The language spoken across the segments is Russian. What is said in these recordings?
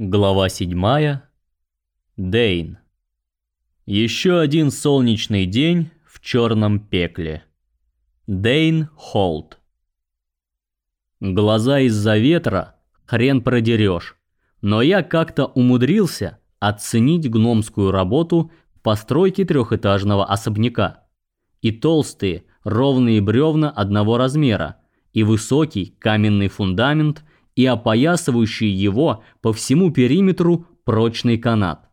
Глава 7. Дейн. Еще один солнечный день в черном пекле. Дейн Холт. Глаза из-за ветра хрен продерешь, но я как-то умудрился оценить гномскую работу в постройке трехэтажного особняка. И толстые, ровные бревна одного размера, и высокий каменный фундамент – и опоясывающий его по всему периметру прочный канат,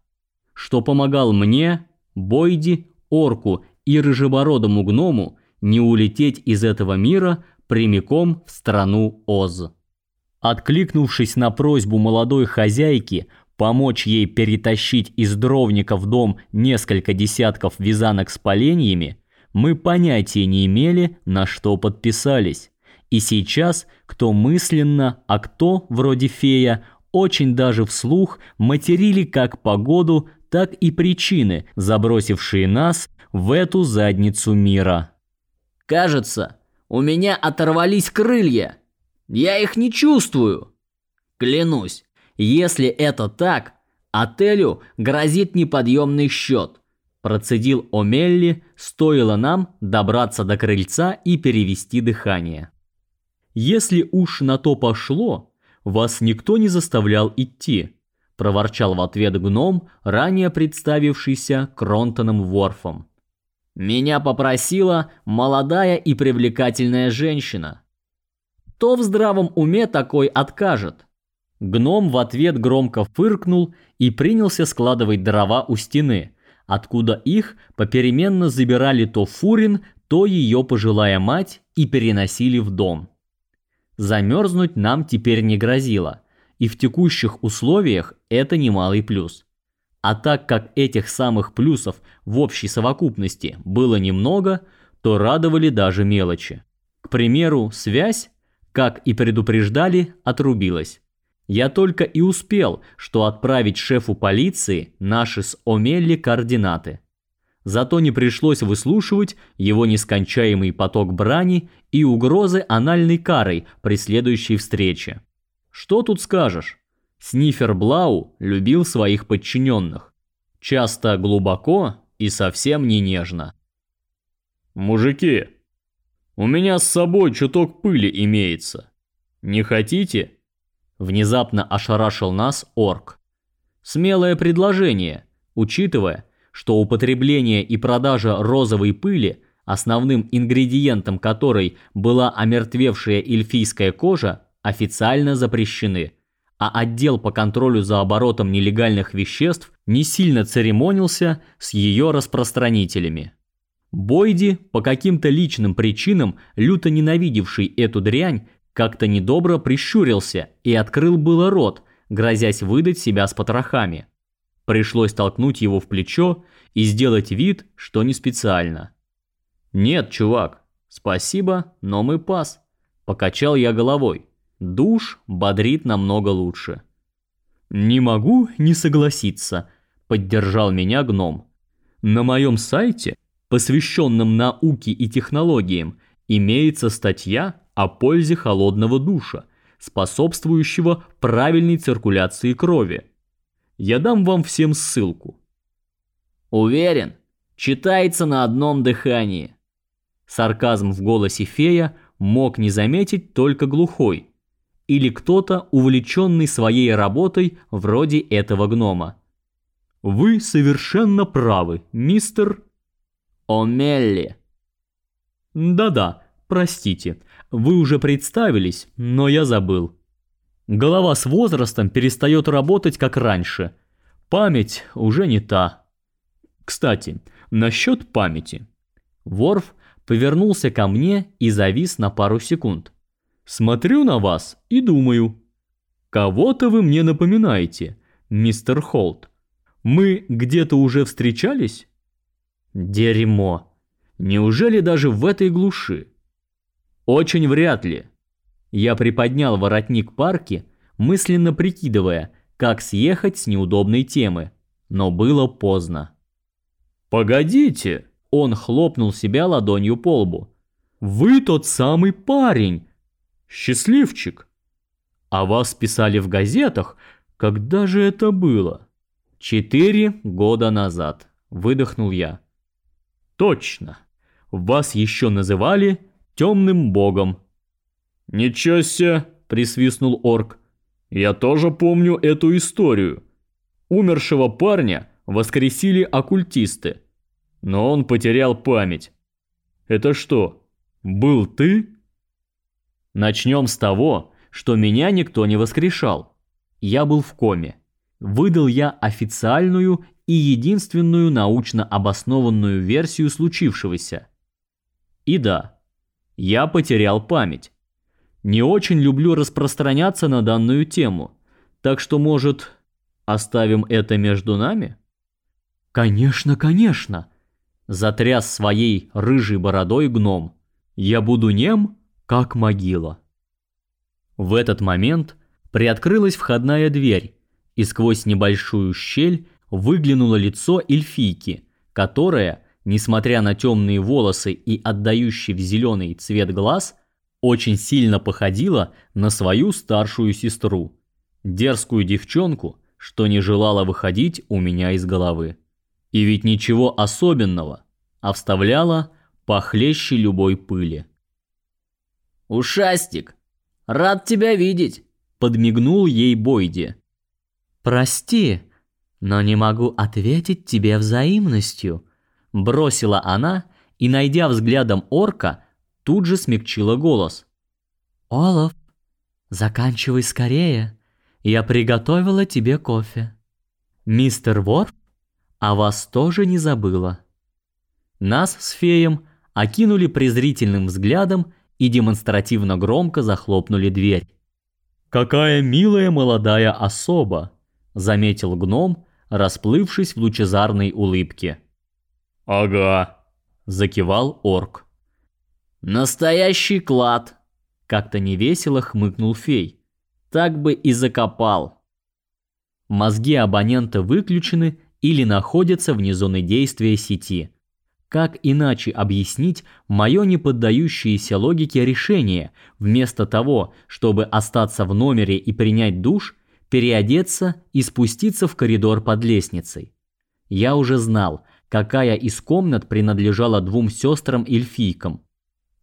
что помогал мне, Бойди, орку и рыжебородому гному не улететь из этого мира прямиком в страну Оз. Откликнувшись на просьбу молодой хозяйки помочь ей перетащить из дровника в дом несколько десятков вязанок с поленьями, мы понятия не имели, на что подписались. И сейчас кто мысленно, а кто, вроде фея, очень даже вслух материли как погоду, так и причины, забросившие нас в эту задницу мира. «Кажется, у меня оторвались крылья. Я их не чувствую. Клянусь, если это так, отелю грозит неподъемный счет», процедил Омелли, стоило нам добраться до крыльца и перевести дыхание. Если уж на то пошло, вас никто не заставлял идти, проворчал в ответ гном, ранее представившийся Кронтоном Ворфом. Меня попросила молодая и привлекательная женщина. Кто в здравом уме такой откажет? Гном в ответ громко фыркнул и принялся складывать дрова у стены, откуда их попеременно забирали то Фурин, то ее пожилая мать и переносили в дом. Замерзнуть нам теперь не грозило, и в текущих условиях это немалый плюс. А так как этих самых плюсов в общей совокупности было немного, то радовали даже мелочи. К примеру, связь, как и предупреждали, отрубилась. Я только и успел, что отправить шефу полиции наши с Омелли координаты. Зато не пришлось выслушивать его нескончаемый поток брани и угрозы анальной карой при следующей встрече. Что тут скажешь? Снифер Блау любил своих подчиненных. Часто глубоко и совсем не нежно. «Мужики, у меня с собой чуток пыли имеется. Не хотите?» Внезапно ошарашил нас орк. Смелое предложение, учитывая, что употребление и продажа розовой пыли, основным ингредиентом которой была омертвевшая эльфийская кожа, официально запрещены, а отдел по контролю за оборотом нелегальных веществ не сильно церемонился с ее распространителями. Бойди, по каким-то личным причинам, люто ненавидевший эту дрянь, как-то недобро прищурился и открыл было рот, грозясь выдать себя с потрохами. Пришлось толкнуть его в плечо и сделать вид, что не специально. «Нет, чувак, спасибо, но мы пас», – покачал я головой. «Душ бодрит намного лучше». «Не могу не согласиться», – поддержал меня гном. «На моем сайте, посвященном науке и технологиям, имеется статья о пользе холодного душа, способствующего правильной циркуляции крови. Я дам вам всем ссылку. Уверен, читается на одном дыхании. Сарказм в голосе фея мог не заметить только глухой или кто-то, увлеченный своей работой вроде этого гнома. Вы совершенно правы, мистер Омелли. Да-да, простите. Вы уже представились, но я забыл. Голова с возрастом перестает работать как раньше. Память уже не та. Кстати, насчет памяти. Ворф повернулся ко мне и завис на пару секунд. Смотрю на вас и думаю. Кого-то вы мне напоминаете, мистер Холт. Мы где-то уже встречались? Дерьмо. Неужели даже в этой глуши? Очень вряд ли. Я приподнял воротник парки, мысленно прикидывая, как съехать с неудобной темы, но было поздно. «Погодите!» – он хлопнул себя ладонью по лбу. «Вы тот самый парень! Счастливчик! А вас писали в газетах Когда же это было? Четыре года назад, выдохнул я. Точно. Вас еще называли темным богом. Ничего себе, присвистнул орк. Я тоже помню эту историю. Умершего парня воскресили оккультисты, но он потерял память. Это что, был ты? Начнем с того, что меня никто не воскрешал. Я был в коме. Выдал я официальную и единственную научно обоснованную версию случившегося. И да, я потерял память. Не очень люблю распространяться на данную тему, так что, может, оставим это между нами? Конечно, конечно, затряс своей рыжей бородой гном. Я буду нем, как могила. В этот момент приоткрылась входная дверь, и сквозь небольшую щель выглянуло лицо эльфийки, которая, несмотря на темные волосы и отдающий в зеленый цвет глаз, очень сильно походила на свою старшую сестру, дерзкую девчонку, что не желала выходить у меня из головы. И ведь ничего особенного, а вставляла похлеще любой пыли. «Ушастик, рад тебя видеть!» – подмигнул ей Бойди. «Прости, но не могу ответить тебе взаимностью», – бросила она и, найдя взглядом орка, тут же смягчила голос. «Олаф, заканчивай скорее, я приготовила тебе кофе. Мистер Ворф, а вас тоже не забыла». Нас с феем окинули презрительным взглядом и демонстративно громко захлопнули дверь. «Какая милая молодая особа!» – заметил гном, расплывшись в лучезарной улыбке. «Ага», – закивал орк. «Настоящий клад!» – как-то невесело хмыкнул фей. «Так бы и закопал!» Мозги абонента выключены или находятся вне зоны действия сети – как иначе объяснить мое неподдающееся логике решение, вместо того, чтобы остаться в номере и принять душ, переодеться и спуститься в коридор под лестницей? Я уже знал, какая из комнат принадлежала двум сестрам-эльфийкам.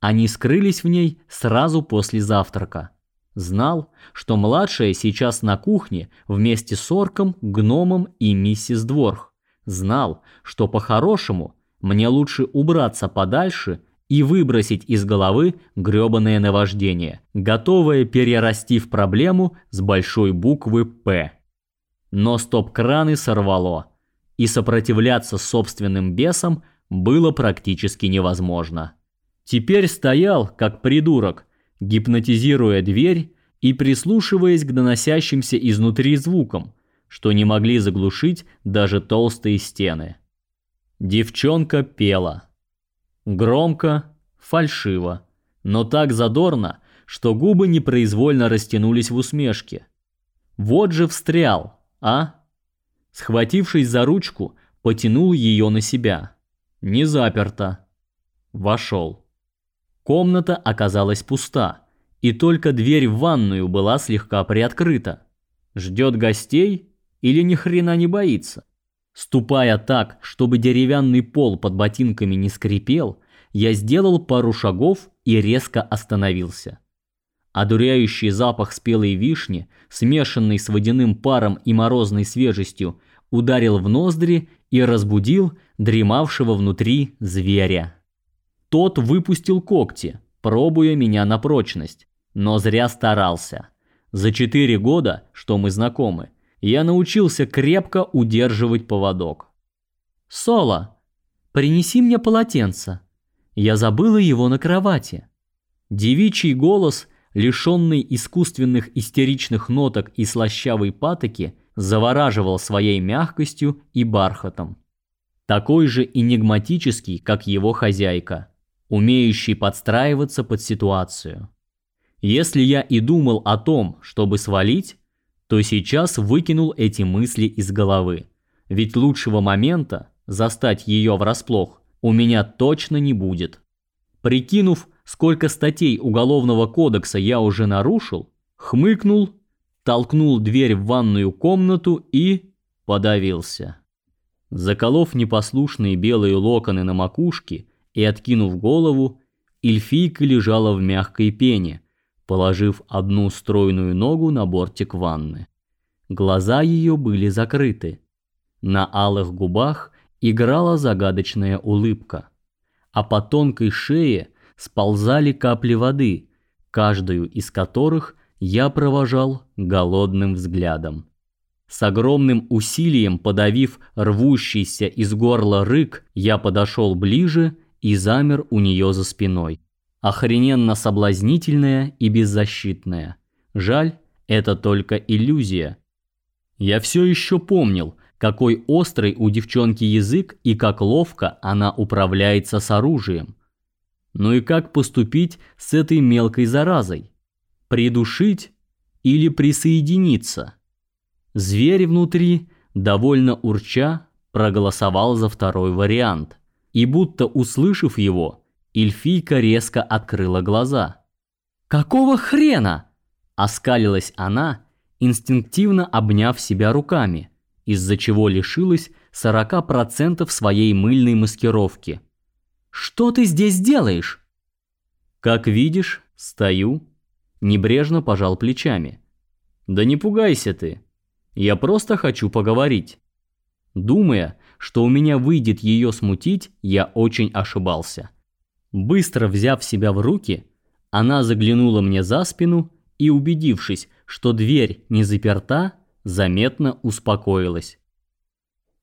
Они скрылись в ней сразу после завтрака. Знал, что младшая сейчас на кухне вместе с орком, гномом и миссис Дворх. Знал, что по-хорошему – мне лучше убраться подальше и выбросить из головы грёбаное наваждение, готовое перерасти в проблему с большой буквы «П». Но стоп-краны сорвало, и сопротивляться собственным бесам было практически невозможно. Теперь стоял, как придурок, гипнотизируя дверь и прислушиваясь к доносящимся изнутри звукам, что не могли заглушить даже толстые стены. Девчонка пела. Громко, фальшиво, но так задорно, что губы непроизвольно растянулись в усмешке. Вот же встрял, а? Схватившись за ручку, потянул ее на себя. Не заперто. Вошел. Комната оказалась пуста, и только дверь в ванную была слегка приоткрыта. Ждет гостей или ни хрена не боится? Ступая так, чтобы деревянный пол под ботинками не скрипел, я сделал пару шагов и резко остановился. Одуряющий запах спелой вишни, смешанный с водяным паром и морозной свежестью, ударил в ноздри и разбудил дремавшего внутри зверя. Тот выпустил когти, пробуя меня на прочность, но зря старался. За четыре года, что мы знакомы, я научился крепко удерживать поводок. «Соло, принеси мне полотенце. Я забыла его на кровати». Девичий голос, лишенный искусственных истеричных ноток и слащавой патоки, завораживал своей мягкостью и бархатом. Такой же энигматический, как его хозяйка, умеющий подстраиваться под ситуацию. Если я и думал о том, чтобы свалить, то сейчас выкинул эти мысли из головы. Ведь лучшего момента застать ее врасплох у меня точно не будет. Прикинув, сколько статей Уголовного кодекса я уже нарушил, хмыкнул толкнул дверь в ванную комнату и подавился. Заколов непослушные белые локоны на макушке и откинув голову, эльфийка лежала в мягкой пене, положив одну стройную ногу на бортик ванны. Глаза ее были закрыты. На алых губах играла загадочная улыбка, а по тонкой шее сползали капли воды, каждую из которых я провожал голодным взглядом. С огромным усилием подавив рвущийся из горла рык, я подошел ближе и замер у нее за спиной. Охрененно соблазнительная и беззащитная. Жаль, это только иллюзия. Я все еще помнил, какой острый у девчонки язык и как ловко она управляется с оружием. Ну и как поступить с этой мелкой заразой? Придушить или присоединиться? Зверь внутри, довольно урча, проголосовал за второй вариант. И будто услышав его, эльфийка резко открыла глаза. «Какого хрена?» – оскалилась она, инстинктивно обняв себя руками из-за чего лишилась 40% своей мыльной маскировки. «Что ты здесь делаешь?» «Как видишь, стою», – небрежно пожал плечами. «Да не пугайся ты, я просто хочу поговорить». Думая, что у меня выйдет ее смутить, я очень ошибался. Быстро взяв себя в руки, она заглянула мне за спину и, убедившись, что дверь не заперта, заметно успокоилась.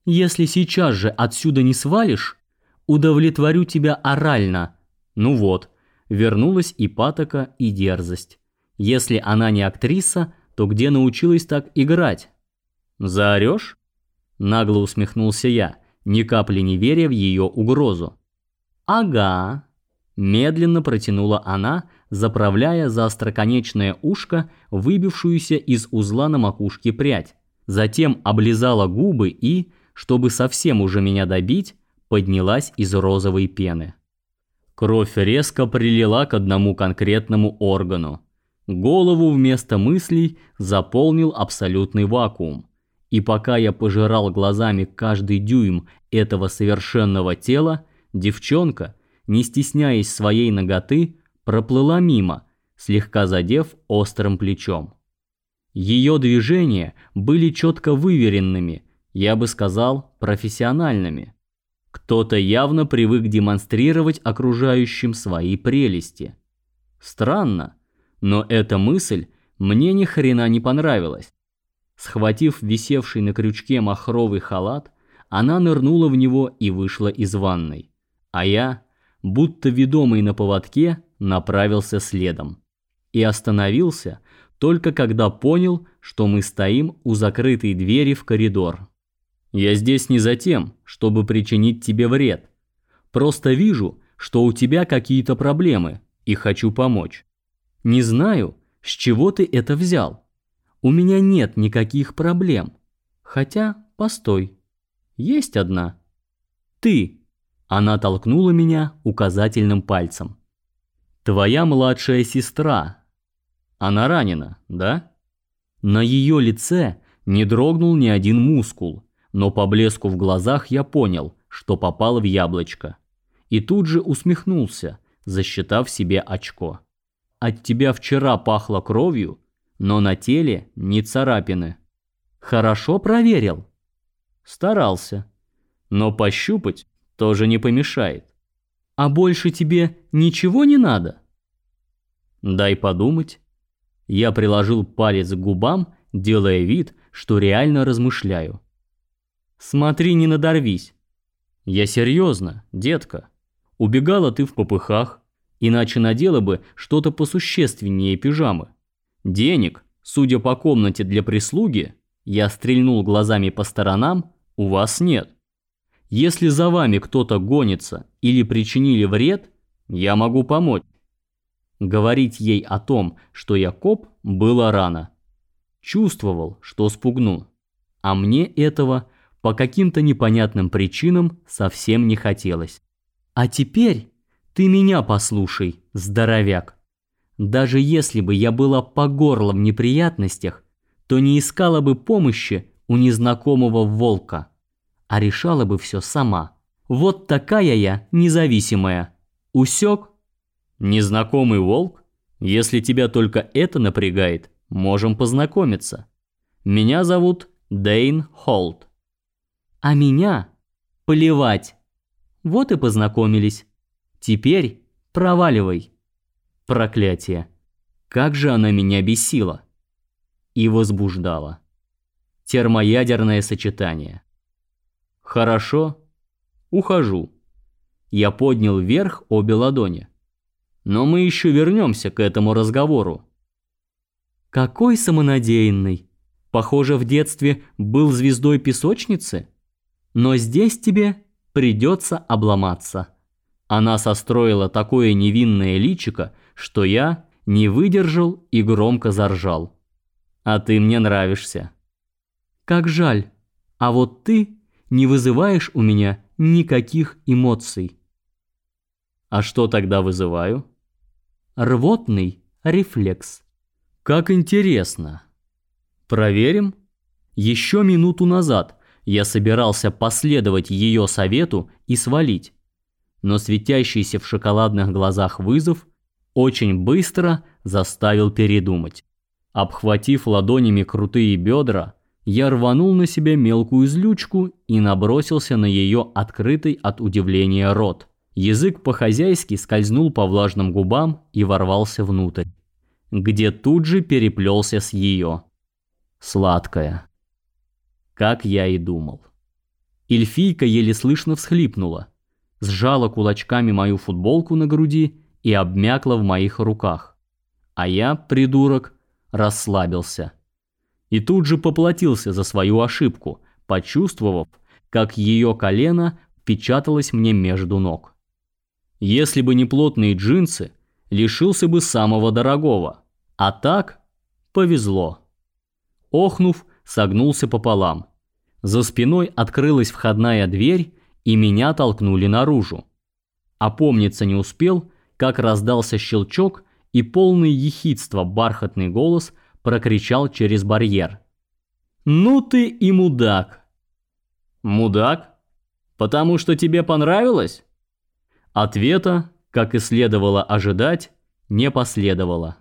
Если сейчас же отсюда не свалишь, удовлетворю тебя орально. Ну вот, вернулась и патока, и дерзость. Если она не актриса, то где научилась так играть? Заорешь? Нагло усмехнулся я, ни капли не веря в ее угрозу. Ага, медленно протянула она, заправляя за остроконечное ушко выбившуюся из узла на макушке прядь. Затем облизала губы и, чтобы совсем уже меня добить, поднялась из розовой пены. Кровь резко прилила к одному конкретному органу. Голову вместо мыслей заполнил абсолютный вакуум. И пока я пожирал глазами каждый дюйм этого совершенного тела, девчонка, не стесняясь своей ноготы, проплыла мимо, слегка задев острым плечом. Ее движения были четко выверенными, я бы сказал, профессиональными. Кто-то явно привык демонстрировать окружающим свои прелести. Странно, но эта мысль мне ни хрена не понравилась. Схватив висевший на крючке махровый халат, она нырнула в него и вышла из ванной. А я, будто ведомый на поводке, направился следом. И остановился только когда понял, что мы стоим у закрытой двери в коридор. Я здесь не за тем, чтобы причинить тебе вред. Просто вижу, что у тебя какие-то проблемы, и хочу помочь. Не знаю, с чего ты это взял. У меня нет никаких проблем. Хотя, постой. Есть одна. Ты. Она толкнула меня указательным пальцем. Твоя младшая сестра. Она ранена, да? На ее лице не дрогнул ни один мускул, но по блеску в глазах я понял, что попал в яблочко. И тут же усмехнулся, засчитав себе очко. От тебя вчера пахло кровью, но на теле не царапины. Хорошо проверил. Старался. Но пощупать тоже не помешает. А больше тебе ничего не надо? Дай подумать. Я приложил палец к губам, делая вид, что реально размышляю. Смотри, не надорвись. Я серьезно, детка. Убегала ты в попыхах, иначе надела бы что-то посущественнее пижамы. Денег, судя по комнате для прислуги, я стрельнул глазами по сторонам, у вас нет. Если за вами кто-то гонится или причинили вред, я могу помочь. Говорить ей о том, что я коп, было рано. Чувствовал, что спугну. А мне этого по каким-то непонятным причинам совсем не хотелось. А теперь ты меня послушай, здоровяк. Даже если бы я была по горло в неприятностях, то не искала бы помощи у незнакомого волка, а решала бы все сама. Вот такая я независимая. Усек? Незнакомый волк? Если тебя только это напрягает, можем познакомиться. Меня зовут Дейн Холт. А меня? Плевать. Вот и познакомились. Теперь проваливай. Проклятие. Как же она меня бесила. И возбуждала. Термоядерное сочетание. Хорошо. Ухожу. Я поднял вверх обе ладони. Но мы еще вернемся к этому разговору. Какой самонадеянный. Похоже, в детстве был звездой песочницы. Но здесь тебе придется обломаться. Она состроила такое невинное личико, что я не выдержал и громко заржал. А ты мне нравишься. Как жаль. А вот ты не вызываешь у меня никаких эмоций. А что тогда вызываю? Рвотный рефлекс. Как интересно. Проверим? Еще минуту назад я собирался последовать ее совету и свалить. Но светящийся в шоколадных глазах вызов очень быстро заставил передумать. Обхватив ладонями крутые бедра, я рванул на себя мелкую злючку и набросился на ее открытый от удивления рот. Язык по-хозяйски скользнул по влажным губам и ворвался внутрь, где тут же переплелся с ее. Сладкая. Как я и думал. Эльфийка еле слышно всхлипнула, сжала кулачками мою футболку на груди и обмякла в моих руках. А я, придурок, расслабился и тут же поплатился за свою ошибку, почувствовав, как ее колено впечаталось мне между ног. Если бы не плотные джинсы, лишился бы самого дорогого, а так повезло. Охнув, согнулся пополам. За спиной открылась входная дверь, и меня толкнули наружу. Опомниться не успел, как раздался щелчок, и полный ехидства бархатный голос – прокричал через барьер. «Ну ты и мудак!» «Мудак? Потому что тебе понравилось?» Ответа, как и следовало ожидать, не последовало.